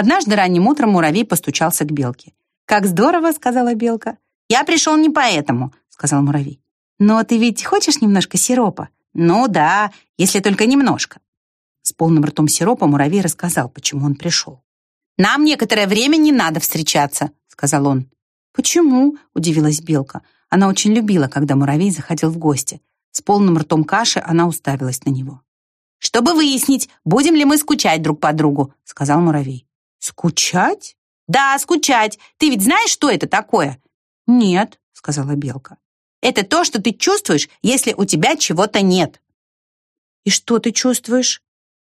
Однажды ранним утром муравей постучался к белке. «Как здорово!» — сказала белка. «Я пришел не поэтому», — сказал муравей. «Но ты ведь хочешь немножко сиропа?» «Ну да, если только немножко». С полным ртом сиропа муравей рассказал, почему он пришел. «Нам некоторое время не надо встречаться», — сказал он. «Почему?» — удивилась белка. Она очень любила, когда муравей заходил в гости. С полным ртом каши она уставилась на него. «Чтобы выяснить, будем ли мы скучать друг по другу», — сказал муравей. «Скучать?» «Да, скучать. Ты ведь знаешь, что это такое?» «Нет», — сказала Белка. «Это то, что ты чувствуешь, если у тебя чего-то нет». «И что ты чувствуешь?»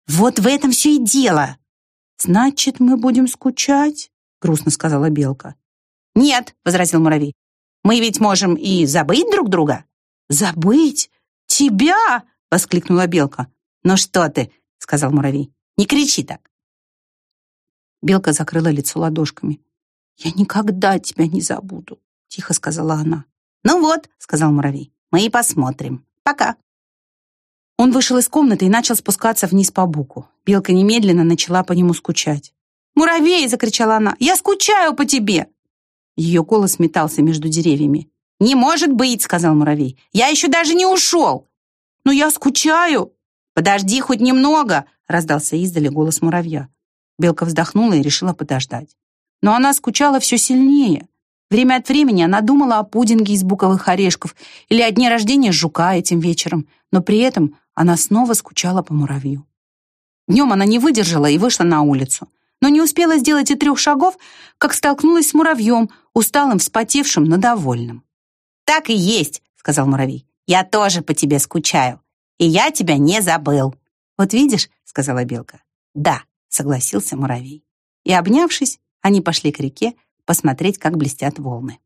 «Вот в этом все и дело». «Значит, мы будем скучать?» — грустно сказала Белка. «Нет», — возразил муравей. «Мы ведь можем и забыть друг друга». «Забыть? Тебя?» — воскликнула Белка. «Ну что ты?» — сказал муравей. «Не кричи так». Белка закрыла лицо ладошками. «Я никогда тебя не забуду», — тихо сказала она. «Ну вот», — сказал муравей, — «мы и посмотрим. Пока». Он вышел из комнаты и начал спускаться вниз по буку. Белка немедленно начала по нему скучать. «Муравей!» — закричала она. «Я скучаю по тебе!» Ее голос метался между деревьями. «Не может быть!» — сказал муравей. «Я еще даже не ушел!» «Но я скучаю!» «Подожди хоть немного!» — раздался издали голос муравья. Белка вздохнула и решила подождать. Но она скучала все сильнее. Время от времени она думала о пудинге из буковых орешков или о дне рождения жука этим вечером, но при этом она снова скучала по муравью. Днем она не выдержала и вышла на улицу, но не успела сделать и трех шагов, как столкнулась с муравьем, усталым, вспотевшим, но довольным. «Так и есть», — сказал муравей. «Я тоже по тебе скучаю, и я тебя не забыл». «Вот видишь», — сказала белка. «Да, согласился муравей. И, обнявшись, они пошли к реке посмотреть, как блестят волны.